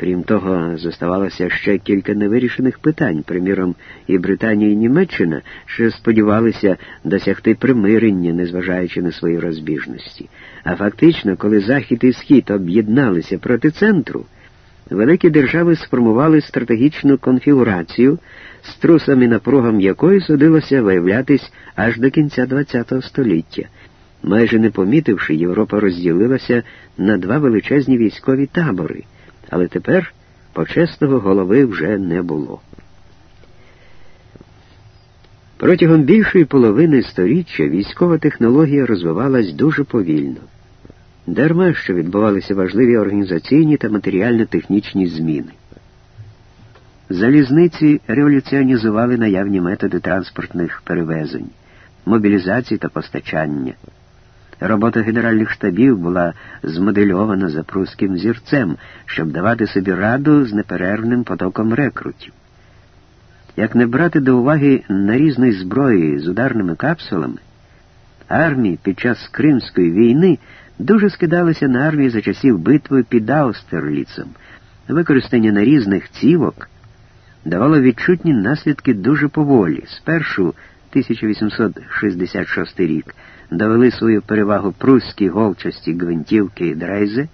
Крім того, зоставалося ще кілька невирішених питань. Приміром, і Британія, і Німеччина ще сподівалися досягти примирення, незважаючи на свої розбіжності. А фактично, коли Захід і Схід об'єдналися проти центру, великі держави сформували стратегічну конфігурацію, струсами напругам якої судилося виявлятись аж до кінця ХХ століття. Майже не помітивши, Європа розділилася на два величезні військові табори але тепер почесного голови вже не було. Протягом більшої половини століття військова технологія розвивалась дуже повільно. Дарма що відбувалися важливі організаційні та матеріально-технічні зміни. Залізниці революціонізували наявні методи транспортних перевезень, мобілізації та постачання. Робота генеральних штабів була змодельована за прусським зірцем, щоб давати собі раду з неперервним потоком рекрутів. Як не брати до уваги нарізної зброї з ударними капсулами, армії під час Кримської війни дуже скидалися на армії за часів битви під Аустерліцем. Використання нарізних цівок давало відчутні наслідки дуже поволі. Спершу 1866 рік довели свою перевагу прусські голчасті гвинтівки і Дрейзе,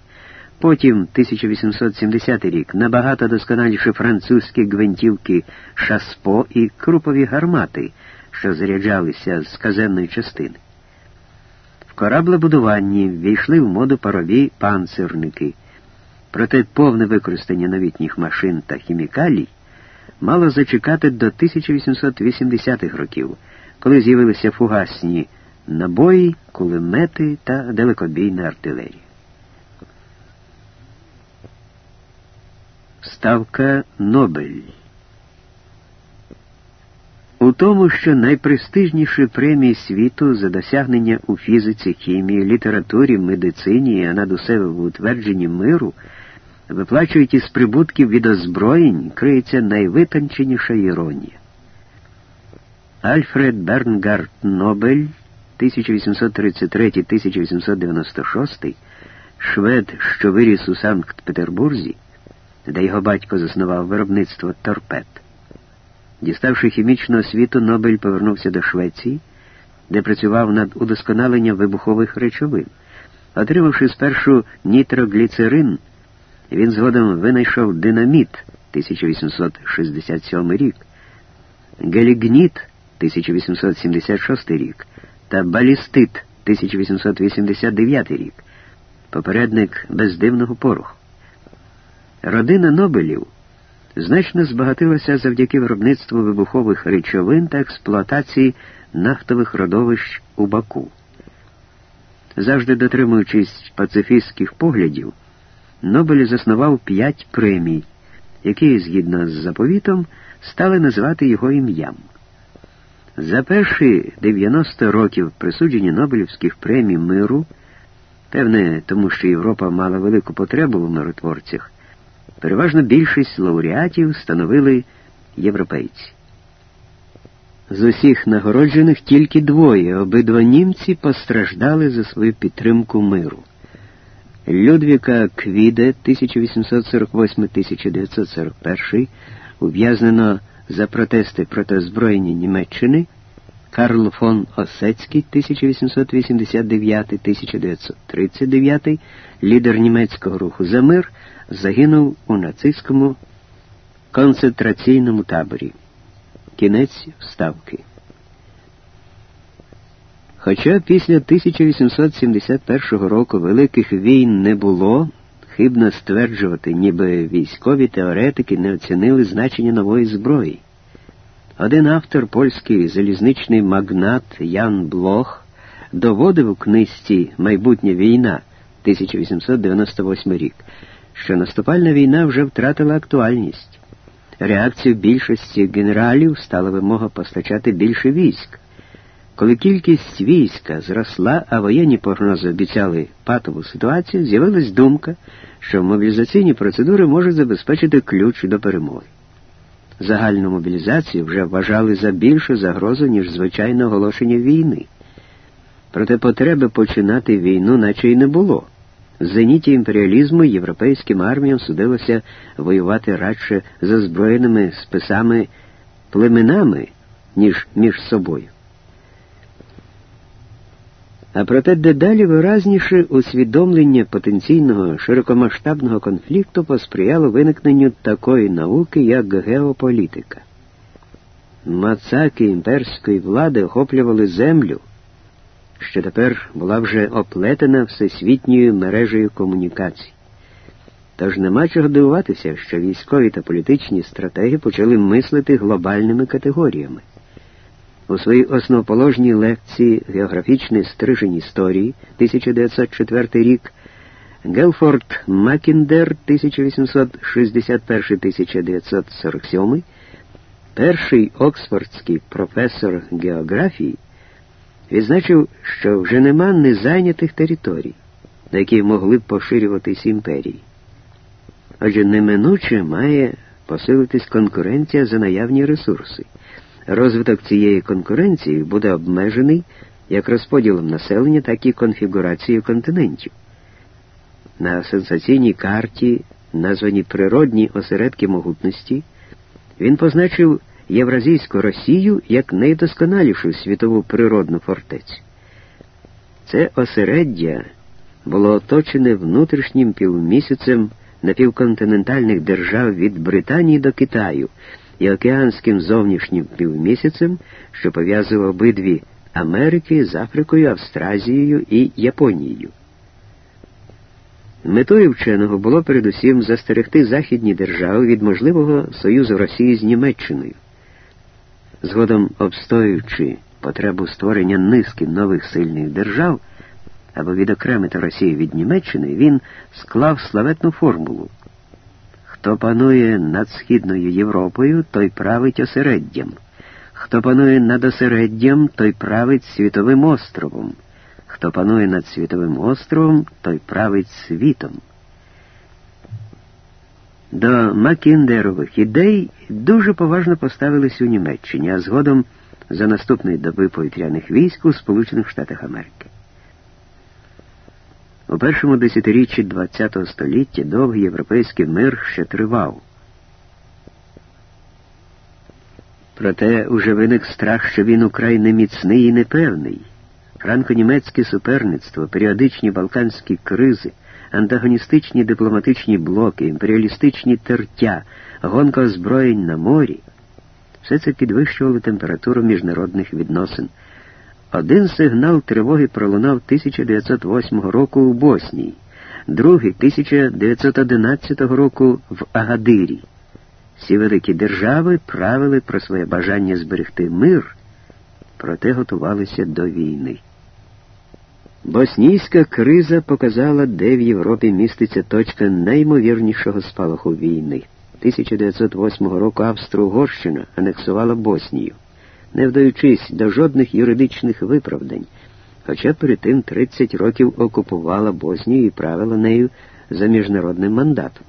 потім 1870 рік набагато досконаліші французькі гвинтівки Шаспо і крупові гармати, що заряджалися з казенної частини. В кораблебудуванні ввійшли в моду парові панцирники, проте повне використання новітніх машин та хімікалій мало зачекати до 1880-х років, коли з'явилися фугасні набої, кулемети та далекобійна артилерія. Ставка Нобель. У тому, що найпрестижніші премії світу за досягнення у фізиці, хімії, літературі, медицині, а над усе в утвердженні миру виплачують із прибутків від озброєнь, криється найвитонченіша іронія. Альфред Бернгард Нобель 1833-1896, швед, що виріс у Санкт-Петербурзі, де його батько заснував виробництво торпед. Діставши хімічну освіту, Нобель повернувся до Швеції, де працював над удосконаленням вибухових речовин. Отримавши спершу нітрогліцерин, він згодом винайшов динаміт 1867 рік, гелігніт 1876 рік та балістит 1889 рік, попередник бездивного пороху. Родина Нобелів значно збагатилася завдяки виробництву вибухових речовин та експлуатації нафтових родовищ у Баку. Завжди дотримуючись пацифістських поглядів, Нобель заснував п'ять премій, які, згідно з заповітом, стали називати його ім'ям. За перші 90 років присудження Нобелівських премій миру, певне, тому що Європа мала велику потребу в миротворцях, переважно більшість лауреатів становили європейці. З усіх нагороджених тільки двоє, обидва німці постраждали за свою підтримку миру. Людвіка Квіде 1848-1941 ув'язнено за протести проти озброєння Німеччини, Карл фон Осецький 1889-1939, лідер німецького руху за мир, загинув у нацистському концентраційному таборі. Кінець вставки. Хоча після 1871 року великих війн не було, хибно стверджувати, ніби військові теоретики не оцінили значення нової зброї. Один автор, польський залізничний магнат Ян Блох, доводив у книжці Майбутня війна 1898 рік, що наступальна війна вже втратила актуальність. Реакцією більшості генералів стала вимога постачати більше військ. Коли кількість війська зросла, а воєнні прогнози обіцяли патову ситуацію, з'явилась думка, що мобілізаційні процедури можуть забезпечити ключ до перемоги. Загальну мобілізацію вже вважали за більшу загрозу, ніж звичайне оголошення війни. Проте потреби починати війну наче й не було. В зеніті імперіалізму європейським арміям судилося воювати радше за збройними списами племенами, ніж між собою. А проте дедалі виразніше усвідомлення потенційного широкомасштабного конфлікту посприяло виникненню такої науки, як геополітика. Мацаки імперської влади охоплювали землю, що тепер була вже оплетена всесвітньою мережею комунікацій. Тож нема чого дивуватися, що військові та політичні стратеги почали мислити глобальними категоріями. У своїй основоположній лекції Географічний стрижень історії 1904 рік Гелфорд Макіндер 1861-1947, перший оксфордський професор географії, відзначив, що вже нема незайнятих територій, на які могли б поширюватись імперії. Отже, неминуче має посилитись конкуренція за наявні ресурси. Розвиток цієї конкуренції буде обмежений як розподілом населення, так і конфігурацією континентів. На сенсаційній карті, названі природні осередки могутності, він позначив Євразійську Росію як найдосконалішу світову природну фортецю. Це осереддя було оточене внутрішнім півмісяцем напівконтинентальних держав від Британії до Китаю і океанським зовнішнім півмісяцем, що пов'язував обидві Америки з Африкою, Австразією і Японією. Метою вченого було передусім застерегти західні держави від можливого союзу Росії з Німеччиною. Згодом обстоюючи потребу створення низки нових сильних держав або відокремити Росію від Німеччини, він склав славетну формулу. Хто панує над Східною Європою, той править осереддям. Хто панує над осереддям, той править Світовим островом. Хто панує над Світовим островом, той править світом. До Макіндерових ідей дуже поважно поставились у Німеччині, а згодом за наступної доби повітряних військ у Сполучених Штатах Америки. У першому десятиріччі ХХ століття довгий європейський мир ще тривав. Проте уже виник страх, що він украй неміцний і непевний. Франко-німецьке суперництво, періодичні балканські кризи, антагоністичні дипломатичні блоки, імперіалістичні тертя, гонка озброєнь на морі все це підвищувало температуру міжнародних відносин. Один сигнал тривоги пролунав 1908 року у Боснії, другий 1911 року в Агадирі. Всі великі держави правили про своє бажання зберегти мир, проте готувалися до війни. Боснійська криза показала, де в Європі міститься точка наймовірнішого спалаху війни. 1908 року Австро-Угорщина анексувала Боснію не вдаючись до жодних юридичних виправдань, хоча перед тим 30 років окупувала Боснію і правила нею за міжнародним мандатом.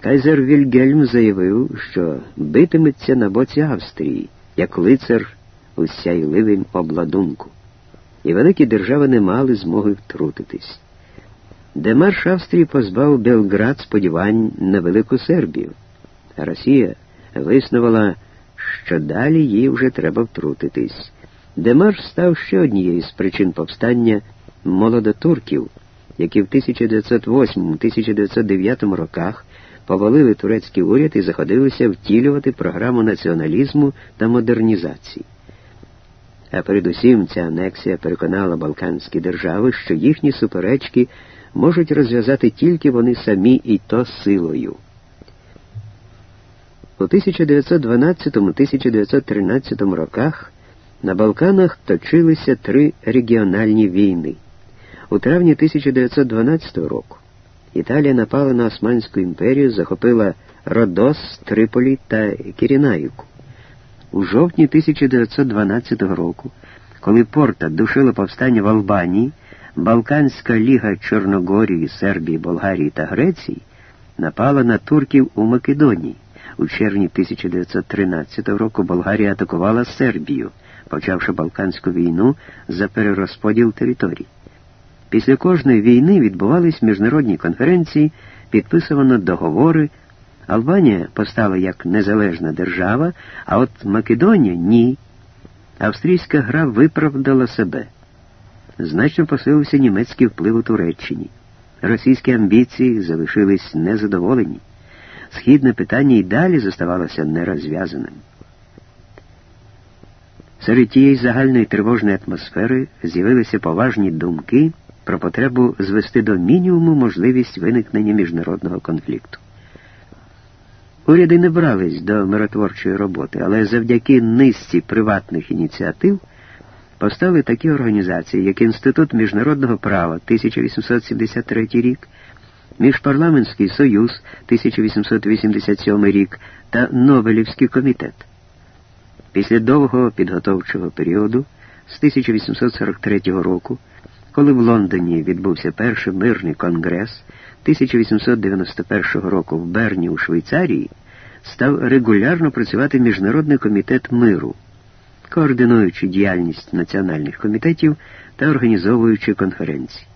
Кайзер Вільгельм заявив, що битиметься на боці Австрії, як лицар у сяйливим обладунку, і великі держави не мали змоги втрутитись. Демарш Австрії позбав Белград сподівань на Велику Сербію, а Росія виснувала що далі їй вже треба втрутитись. Демарш став ще однією з причин повстання молодотурків, які в 1908-1909 роках повалили турецький уряд і заходилися втілювати програму націоналізму та модернізації. А передусім ця анексія переконала Балканські держави, що їхні суперечки можуть розв'язати тільки вони самі і то силою. У 1912-1913 роках на Балканах точилися три регіональні війни. У травні 1912 року Італія напала на Османську імперію, захопила Родос, Триполі та Кірінаївку. У жовтні 1912 року, коли Порта душила повстання в Албанії, Балканська ліга Чорногорії, Сербії, Болгарії та Греції напала на турків у Македонії. У червні 1913 року Болгарія атакувала Сербію, почавши Балканську війну за перерозподіл територій. Після кожної війни відбувались міжнародні конференції, підписувано договори. Албанія постала як незалежна держава, а от Македонія ні. Австрійська гра виправдала себе. Значно посилився німецький вплив у Туреччині. Російські амбіції залишились незадоволені. Східне питання й далі зоставалося нерозв'язаним. Серед тієї загальної тривожної атмосфери з'явилися поважні думки про потребу звести до мінімуму можливість виникнення міжнародного конфлікту. Уряди не брались до миротворчої роботи, але завдяки низці приватних ініціатив постали такі організації, як Інститут міжнародного права 1873 рік, Міжпарламентський союз 1887 рік та Нобелівський комітет. Після довгого підготовчого періоду з 1843 року, коли в Лондоні відбувся перший мирний конгрес 1891 року в Берні у Швейцарії, став регулярно працювати Міжнародний комітет миру, координуючи діяльність національних комітетів та організовуючи конференції.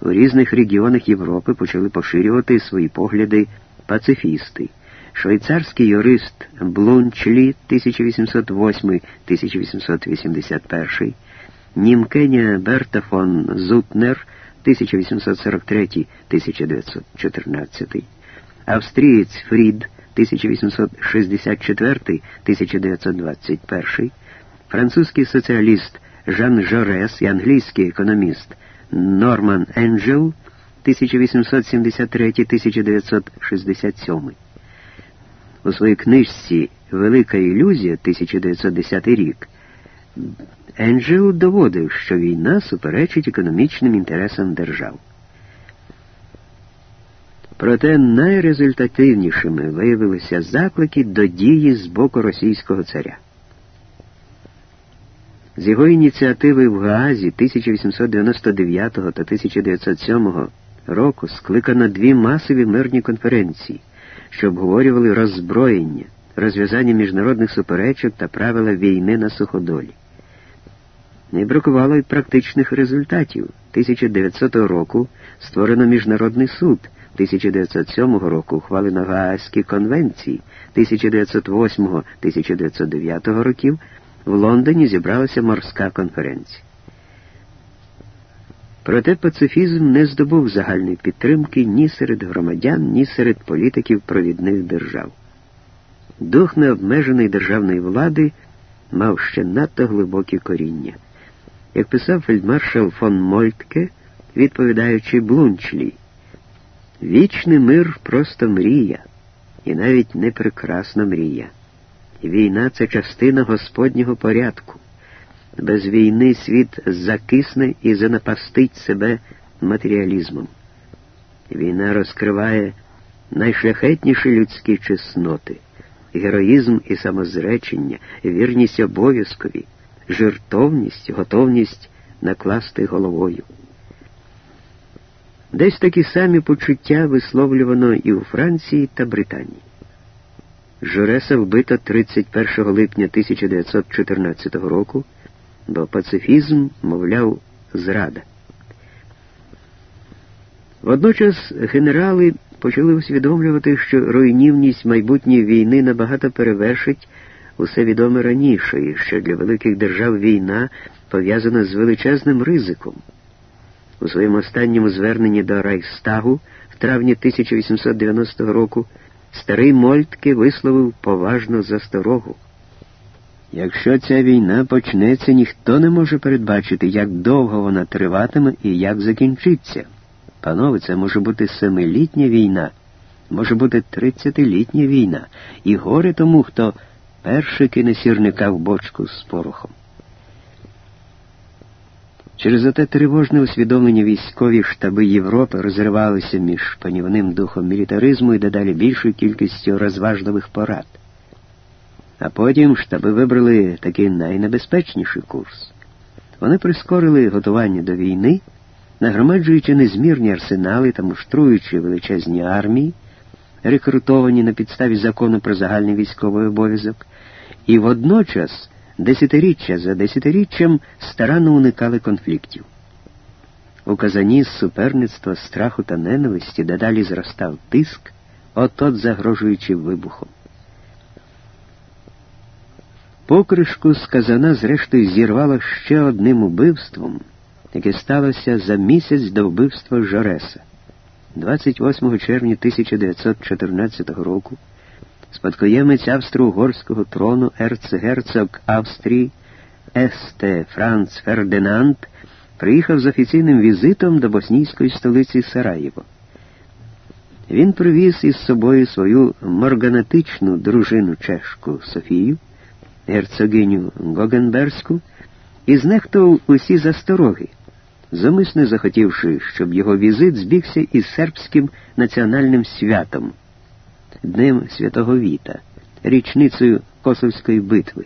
У різних регіонах Європи почали поширювати свої погляди пацифісти. Швейцарський юрист Блунчлі 1808-1881, німкеня Берта фон Зутнер 1843-1914, австрієць Фрід 1864-1921, французький соціаліст Жан Жорес і англійський економіст Норман Енджел 1873-1967. У своїй книжці Велика ілюзія 1910 рік Енджел доводив, що війна суперечить економічним інтересам держав. Проте найрезультативнішими виявилися заклики до дії з боку російського царя. З його ініціативи в Гаазі 1899 та 1907 року скликано дві масові мирні конференції, що обговорювали роззброєння, розв'язання міжнародних суперечок та правила війни на суходолі. Не бракувало й практичних результатів. 1900 року створено Міжнародний суд, 1907 року ухвалено Гаазькі конвенції, 1908-1909 років в Лондоні зібралася морська конференція. Проте пацифізм не здобув загальної підтримки ні серед громадян, ні серед політиків провідних держав. Дух необмеженої державної влади мав ще надто глибокі коріння. Як писав фельдмаршал фон Мольтке, відповідаючи Блунчлі, вічний мир просто мрія, і навіть не прекрасна мрія. Війна це частина Господнього порядку. Без війни світ закисне і занапастить себе матеріалізмом. Війна розкриває найшляхетніші людські чесноти, героїзм і самозречення, вірність обов'язкові, жертовність, готовність накласти головою. Десь такі самі почуття висловлювано і у Франції та Британії. Жореса вбито 31 липня 1914 року, бо пацифізм, мовляв, зрада. Водночас генерали почали усвідомлювати, що руйнівність майбутньої війни набагато перевершить усе відоме раніше, і що для великих держав війна пов'язана з величезним ризиком. У своєму останньому зверненні до Райхстагу в травні 1890 року старий Мольтке висловив поважну засторогу. Якщо ця війна почнеться, ніхто не може передбачити, як довго вона триватиме і як закінчиться. Панове, це може бути семилітня війна, може бути тридцятилітня війна, і горе тому, хто перший кине сірника в бочку з порохом. Через оте тривожне усвідомлення військові штаби Європи розривалися між панівним духом мілітаризму і дедалі більшою кількістю розважливих порад. А потім штаби вибрали такий найнебезпечніший курс. Вони прискорили готування до війни, нагромаджуючи незмірні арсенали та муштруючи величезні армії, рекрутовані на підставі закону про загальний військовий обов'язок, і водночас десятиріччя за десятиріччям старанно уникали конфліктів. у казані з суперництва, страху та ненависті дедалі зростав тиск, от-от загрожуючи вибухом. Покришку з казана, зрештою, зірвало ще одним убивством, яке сталося за місяць до вбивства Жореса. 28 червня 1914 року спадкоємець австро-угорського трону ерцгерцог Австрії Есте Франц Фердинанд приїхав з офіційним візитом до боснійської столиці Сараєво. Він привіз із собою свою морганатичну дружину чешку Софію, герцогиню Гогенберську, і знехтував усі застороги, зумисно захотівши, щоб його візит збігся із сербським національним святом, Днем Святого Віта, річницею Косовської битви.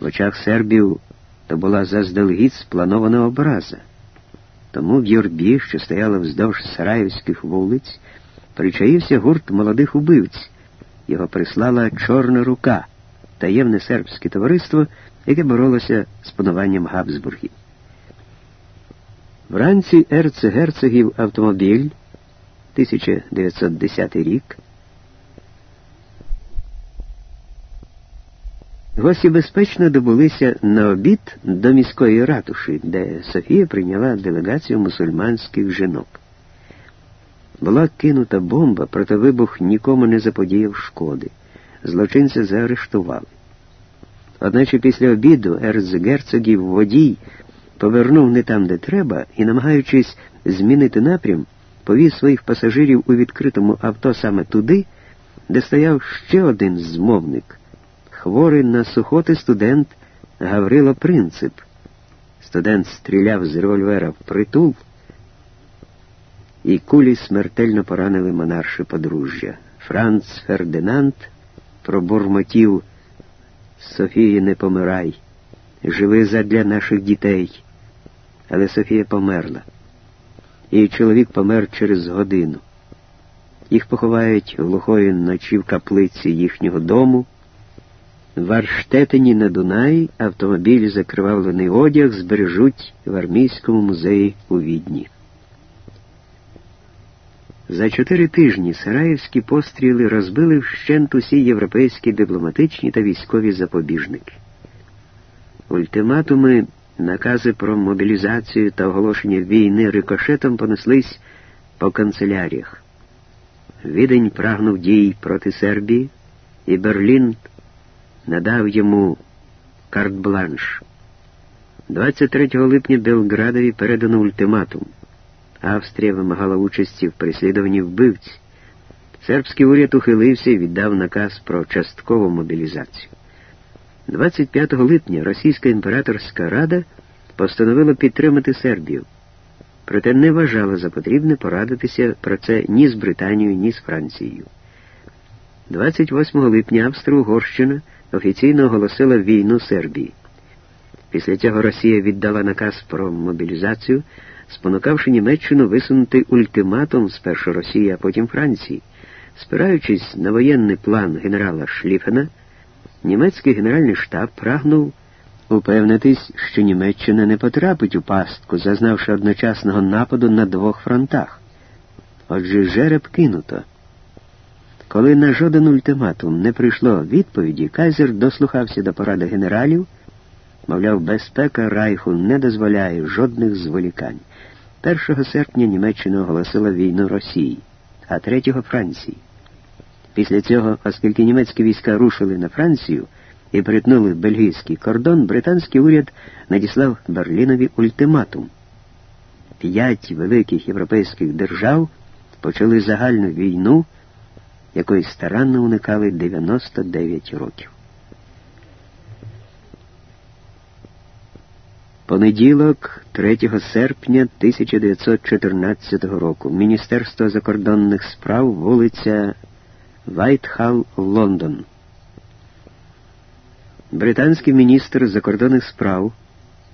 В очах сербів то була заздалегідь спланована образа. Тому в юрбі, що стояла вздовж сараївських вулиць, причаївся гурт молодих убивць. Його прислала Чорна рука, таємне сербське товариство, яке боролося з пануванням Габсбургів. Вранці ерцегерцогів автомобіль 1910 рік Гості безпечно добулися на обід до міської ратуші, де Софія прийняла делегацію мусульманських жінок. Була кинута бомба, проте вибух нікому не заподіяв шкоди. Злочинця заарештували. Одначе після обіду ерцгерцогів водій повернув не там, де треба, і, намагаючись змінити напрям, повіз своїх пасажирів у відкритому авто саме туди, де стояв ще один змовник хворий на сухоти студент Гаврило Принцип. Студент стріляв з револьвера в притул, і кулі смертельно поранили монарші подружжя. Франц Фердинанд пробурмотів Софії, не помирай, живи задля наших дітей. Але Софія померла. Її чоловік помер через годину. Їх поховають глухої ночі в каплиці їхнього дому. В Арштетині на Дунаї автомобіль закривавлений одяг збережуть в армійському музеї у Відні. За чотири тижні сараївські постріли розбили вщент усі європейські дипломатичні та військові запобіжники. Ультиматуми, накази про мобілізацію та оголошення війни рикошетом понеслись по канцеляріях. Відень прагнув дій проти Сербії, і Берлін надав йому карт-бланш. 23 липня Белградові передано ультиматум. Австрія вимагала участі в переслідуванні вбивць. Сербський уряд ухилився і віддав наказ про часткову мобілізацію. 25 липня Російська імператорська рада постановила підтримати Сербію, проте не вважала за потрібне порадитися про це ні з Британією, ні з Францією. 28 липня Австро-Угорщина офіційно оголосила війну Сербії. Після цього Росія віддала наказ про мобілізацію, спонукавши Німеччину висунути ультиматум спершу Росії, а потім Франції. Спираючись на воєнний план генерала Шліфена, німецький генеральний штаб прагнув упевнитись, що Німеччина не потрапить у пастку, зазнавши одночасного нападу на двох фронтах. Отже, жереб кинуто. Коли на жоден ультиматум не прийшло відповіді, Кайзер дослухався до поради генералів, мовляв, безпека Райху не дозволяє жодних зволікань. 1 серпня Німеччина оголосила війну Росії, а 3 Франції. Після цього, оскільки німецькі війська рушили на Францію і перетнули бельгійський кордон, британський уряд надіслав Берлінові ультиматум. П'ять великих європейських держав почали загальну війну якої старанно уникали 99 років. Понеділок, 3 серпня 1914 року, Міністерство закордонних справ, вулиця Вайтхал, Лондон. Британський міністр закордонних справ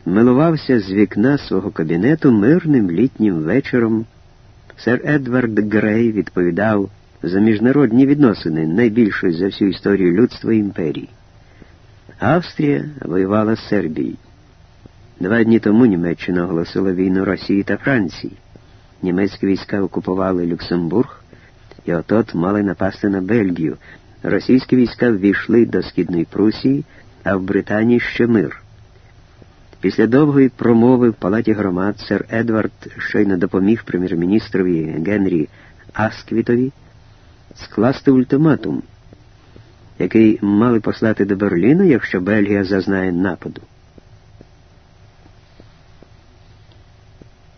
милувався з вікна свого кабінету мирним літнім вечором. Сер Едвард Грей відповідав за міжнародні відносини найбільшої за всю історію людства імперії. Австрія воювала з Сербією. Два дні тому Німеччина оголосила війну Росії та Франції. Німецькі війська окупували Люксембург і отот мали напасти на Бельгію. Російські війська ввійшли до Східної Прусії, а в Британії ще мир. Після довгої промови в палаті громад сер Едвард щойно допоміг прем'єр-міністрові Генрі Асквітові скласти ультиматум, який мали послати до Берліну, якщо Бельгія зазнає нападу.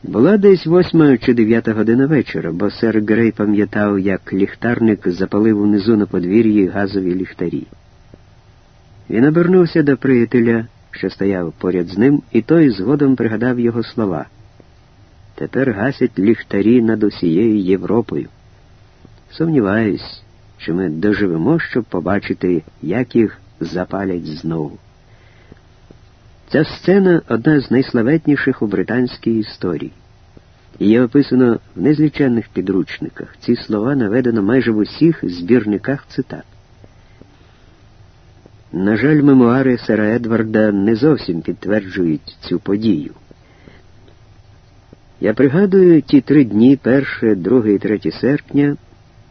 Була десь восьма чи дев'ята година вечора, бо сер Грей пам'ятав, як ліхтарник запалив унизу на подвір'ї газові ліхтарі. Він обернувся до приятеля, що стояв поряд з ним, і той згодом пригадав його слова. Тепер гасять ліхтарі над усією Європою. Сумніваюсь, чи ми доживемо, щоб побачити, як їх запалять знову. Ця сцена одна з найславетніших у британській історії. Її описано в незліченних підручниках. Ці слова наведено майже в усіх збірниках цитат. На жаль, мемуари Сера Едварда не зовсім підтверджують цю подію. Я пригадую ті три дні, 1, 2 і 3 серпня,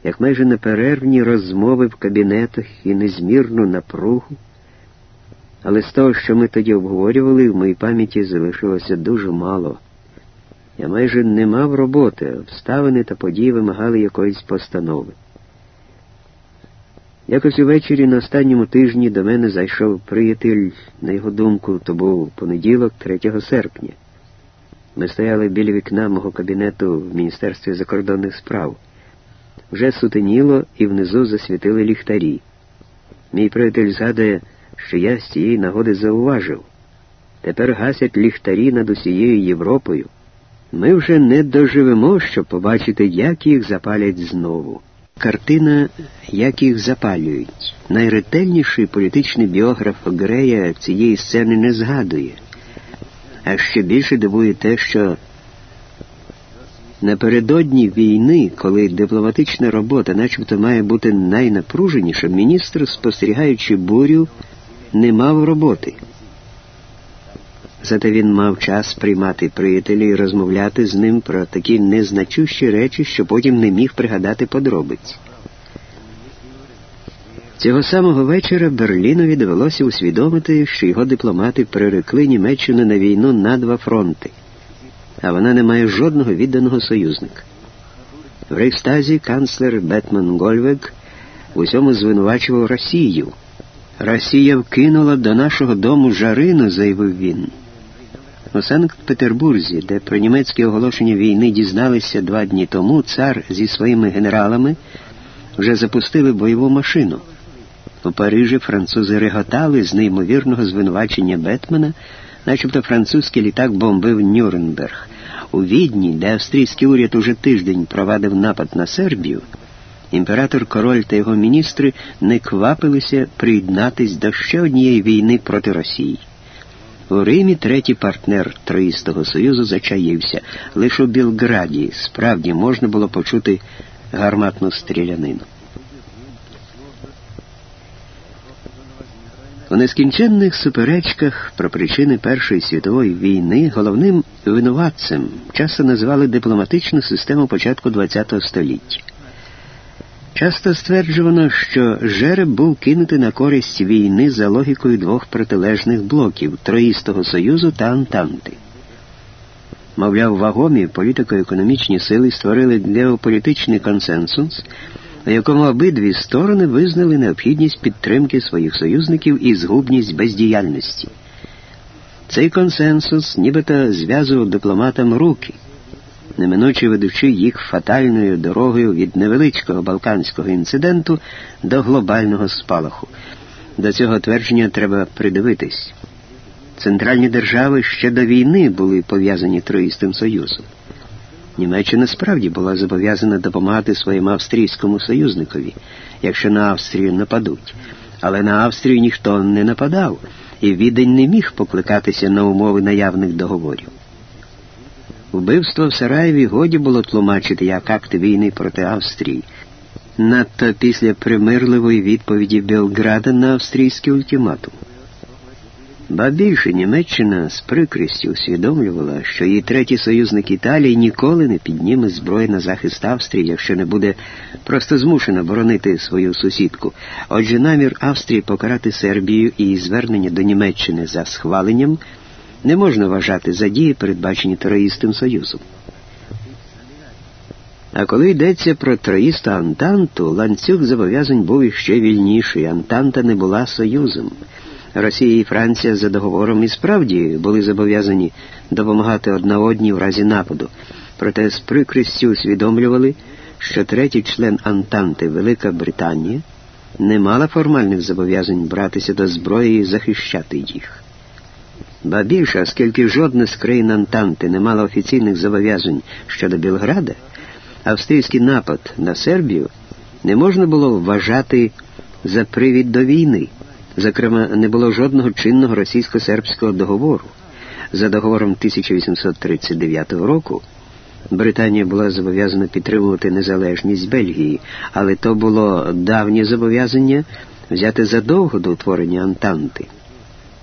як майже неперервні розмови в кабінетах і незмірну напругу. Але з того, що ми тоді обговорювали, в моїй пам'яті залишилося дуже мало. Я майже не мав роботи, обставини та події вимагали якоїсь постанови. Якось увечері на останньому тижні до мене зайшов приятель, на його думку, то був понеділок, 3 серпня. Ми стояли біля вікна мого кабінету в Міністерстві закордонних справ. Вже сутеніло і внизу засвітили ліхтарі. Мій приятель згадує, що я з цієї нагоди зауважив. Тепер гасять ліхтарі над усією Європою. Ми вже не доживемо, щоб побачити, як їх запалять знову. Картина, як їх запалюють. Найретельніший політичний біограф Грея цієї сцени не згадує. А ще більше дивує те, що напередодні війни, коли дипломатична робота начебто має бути найнапруженіша, міністр, спостерігаючи бурю, не мав роботи. Зате він мав час приймати приятеля і розмовляти з ним про такі незначущі речі, що потім не міг пригадати подробиць. Цього самого вечора Берлінові довелося усвідомити, що його дипломати прирекли Німеччину на війну на два фронти, а вона не має жодного відданого союзника. В Рейхстазі канцлер Бетман Гольвек усьому звинувачував Росію. Росія вкинула до нашого дому жарину, заявив він. У Санкт-Петербурзі, де про німецьке оголошення війни дізналися два дні тому, цар зі своїми генералами вже запустили бойову машину. У Парижі французи реготали з неймовірного звинувачення Бетмена, начебто французький літак бомбив Нюрнберг. У Відні, де австрійський уряд уже тиждень провадив напад на Сербію, імператор король та його міністри не квапилися приєднатись до ще однієї війни проти Росії. У Римі третій партнер Троїстого Союзу зачаївся. Лише у Білграді справді можна було почути гарматну стрілянину. У нескінченних суперечках про причини Першої світової війни головним винуватцем часто називали дипломатичну систему початку ХХ століття. Часто стверджувано, що жереб був кинутий на користь війни за логікою двох протилежних блоків Троїстого Союзу та Антанти. Мовляв, вагомі політико-економічні сили створили геополітичний консенсус, у якому обидві сторони визнали необхідність підтримки своїх союзників і згубність бездіяльності. Цей консенсус нібито зв'язував дипломатам руки неминуче ведучи їх фатальною дорогою від невеличкого балканського інциденту до глобального спалаху. До цього твердження треба придивитись. Центральні держави ще до війни були пов'язані Троїстим Союзом. Німеччина справді була зобов'язана допомагати своєму австрійському союзникові, якщо на Австрію нападуть. Але на Австрію ніхто не нападав, і відень не міг покликатися на умови наявних договорів. Вбивство в Сараєві годі було тлумачити як акт війни проти Австрії, надто після примирливої відповіді Белграда на австрійський ультиматум. Ба більше Німеччина з прикрістю усвідомлювала, що її третій союзник Італії ніколи не підніме зброї на захист Австрії, якщо не буде просто змушена боронити свою сусідку. Отже, намір Австрії покарати Сербію і звернення до Німеччини за схваленням не можна вважати за дії, передбачені тероїстом Союзом. А коли йдеться про троїста Антанту, ланцюг зобов'язань був іще вільніший. Антанта не була союзом. Росія і Франція за договором і справді були зобов'язані допомагати одна одній в разі нападу, проте з прикрістю усвідомлювали, що третій член Антанти, Велика Британія, не мала формальних зобов'язань братися до зброї і захищати їх. Ба більше, оскільки жодна з країн Антанти не мала офіційних зобов'язань щодо Білграда, австрійський напад на Сербію не можна було вважати за привід до війни. Зокрема, не було жодного чинного російсько-сербського договору. За договором 1839 року Британія була зобов'язана підтримувати незалежність Бельгії, але то було давнє зобов'язання взяти задовго до утворення Антанти.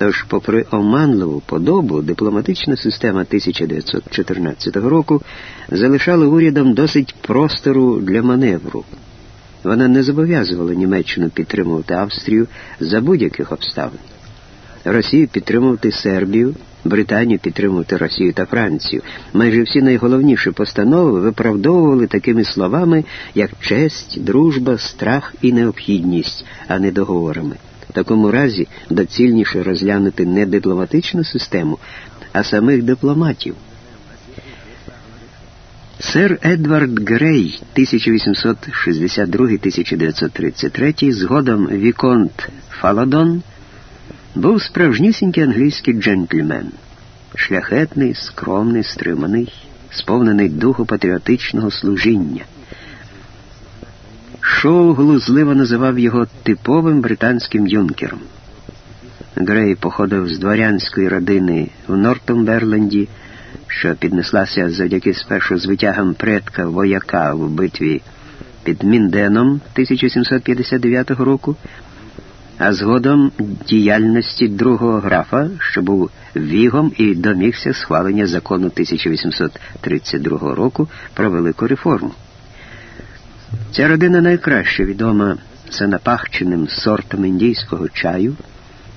Тож, попри оманливу подобу, дипломатична система 1914 року залишала урядом досить простору для маневру. Вона не зобов'язувала Німеччину підтримувати Австрію за будь-яких обставин. Росію підтримувати Сербію, Британію підтримувати Росію та Францію. Майже всі найголовніші постанови виправдовували такими словами, як честь, дружба, страх і необхідність, а не договорами. В такому разі доцільніше розглянути не дипломатичну систему, а самих дипломатів. Сер Едвард Грей, 1862-1933, згодом Віконт Фаладон, був справжнісінький англійський джентльмен, шляхетний, скромний, стриманий, сповнений духу патріотичного служіння. Шоу глузливо називав його типовим британським юнкером. Грей походив з дворянської родини в Нортумберленді, що піднеслася завдяки спершу звитягам предка вояка в битві під Мінденом 1759 року, а згодом діяльності другого графа, що був вігом і домігся схвалення закону 1832 року про велику реформу. Ця родина найкраще відома за сортом індійського чаю,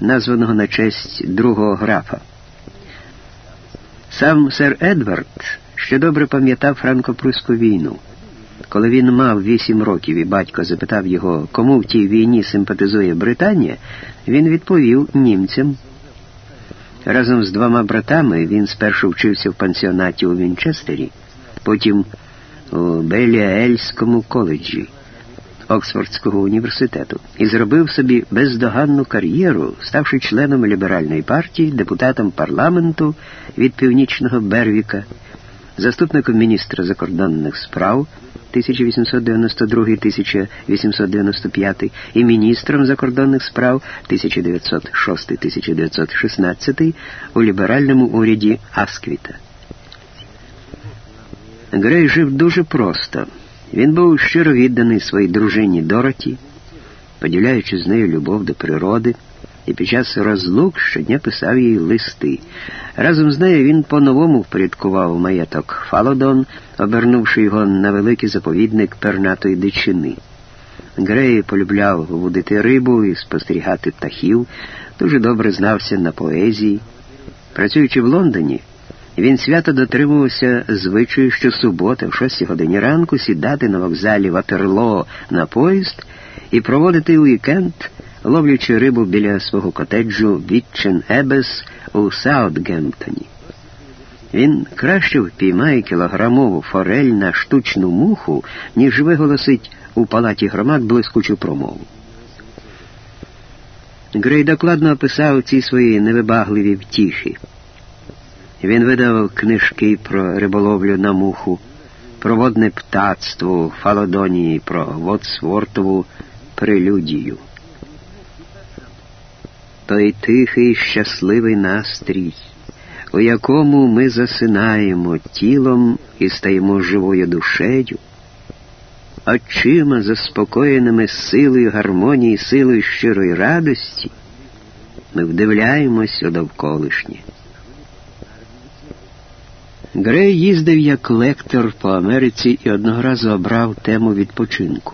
названого на честь другого графа. Сам сер Едвард ще добре пам'ятав франко-прусську війну. Коли він мав вісім років і батько запитав його, кому в тій війні симпатизує Британія, він відповів німцям. Разом з двома братами він спершу вчився в пансіонаті у Вінчестері, потім у Беліаельському коледжі Оксфордського університету і зробив собі бездоганну кар'єру, ставши членом ліберальної партії, депутатом парламенту від північного Бервіка, заступником міністра закордонних справ 1892-1895 і міністром закордонних справ 1906-1916 у ліберальному уряді Асквіта. Грей жив дуже просто. Він був щиро відданий своїй дружині Дороті, поділяючи з нею любов до природи, і під час розлук щодня писав їй листи. Разом з нею він по-новому впорядкував маєток Фалодон, обернувши його на великий заповідник пернатої дичини. Грей полюбляв водити рибу і спостерігати птахів, дуже добре знався на поезії. Працюючи в Лондоні, він свято дотримувався звичаю щосуботи в 6 годині ранку сідати на вокзалі Ватерло на поїзд і проводити уікенд, ловлячи рибу біля свого котеджу Вітчен Ебес у Саутгемптоні. Він краще впіймає кілограмову форель на штучну муху, ніж виголосить у палаті громад блискучу промову. Грей докладно описав ці свої невибагливі втіхи. Він видав книжки про риболовлю на муху, про водне птацтво Фалодонії, про Вотсвортову прелюдію. Той тихий щасливий настрій, у якому ми засинаємо тілом і стаємо живою душею, очима заспокоєними силою гармонії, силою щирої радості, Ми вдивляємось у довколишнє. Грей їздив як лектор по Америці і одного разу обрав тему відпочинку.